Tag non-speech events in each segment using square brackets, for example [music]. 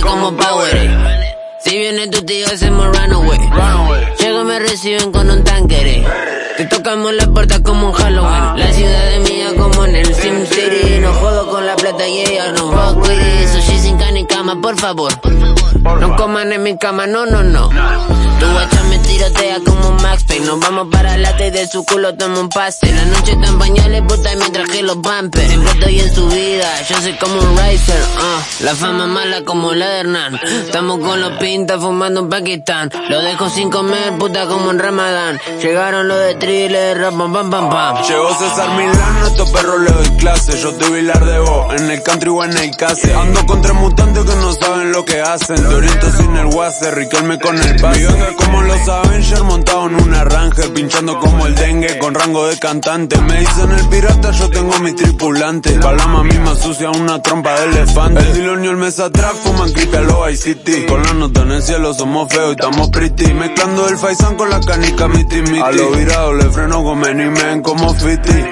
como Power. Si viene tu tío hacemos runaway. Llego me reciben con un tanquere. Te tocamos la puerta como un Halloween. La ciudad es mía como en el Sim City. No juego con la plata y ella no fuck with it. Sushi sin carne y cama, por favor. No coman en mi cama, no, no, no. Tu guacha me tirotea como Max Payne. Nos vamos para la y de su culo tomo un pase. La noche está en pañales, puta, me traje los bumpers. Siempre estoy en su yo soy como un racer. Uh. La fama mala como la de Hernán. Estamos con los pintas fumando en Pakistán. Lo dejo sin comer, puta, como en Ramadán. Llegaron los de thriller, rap, pam, pam, pam. Llegó César Milano, estos perros le doy clase. Yo te Vilar de vos, en el country o en el case. Ando contra mutantes que no saben lo que hacen. Te sin el Wasser, Riquelme con el pase. Mi como los Avengers, montado en un arranque. Pinchando como el dengue, con rango de cantante. Me dicen el pirata, yo tengo mi tripulante. Palama misma sucia, una trompa de elefante. El Dilon y el mes atrás fuman creepy a los City. Con la nota en el cielo somos feos y estamos pretty. Mezclando el faisán con la canica, miti miti. A lo virado le freno con many men como fiti.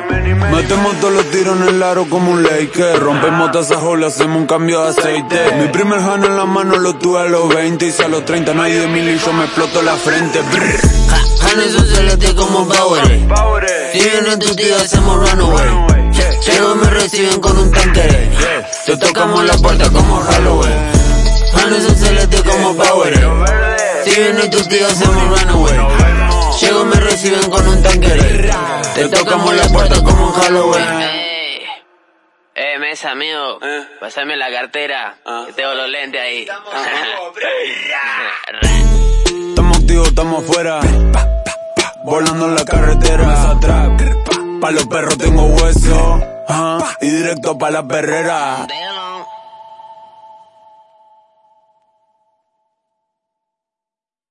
Metemos todos los tiros en el aro como un Laker. Rompemos tazas le hacemos un cambio de aceite. Mi primer hand en la mano lo tuve a los 20 y a los 30 no hay de mil y yo me exploto la frente. Hannes un celeste como Power. Si vienen tus tíos hacemos runaway. Llego me reciben con un tanque. Te tocamos la puerta como Halloween. Hannes un celeste como Power. Si vienen tus tíos hacemos runaway. Llego me reciben con un tanque. Te tocamos la puerta como Halloween. Eh, mesa, amigo. Eh. Pásame la cartera. Ah. Que tengo los lentes ahí. Estamos [laughs] activos, estamos fuera. Volando en la carretera. Pa' los perros tengo hueso. Directo pa' la perrera.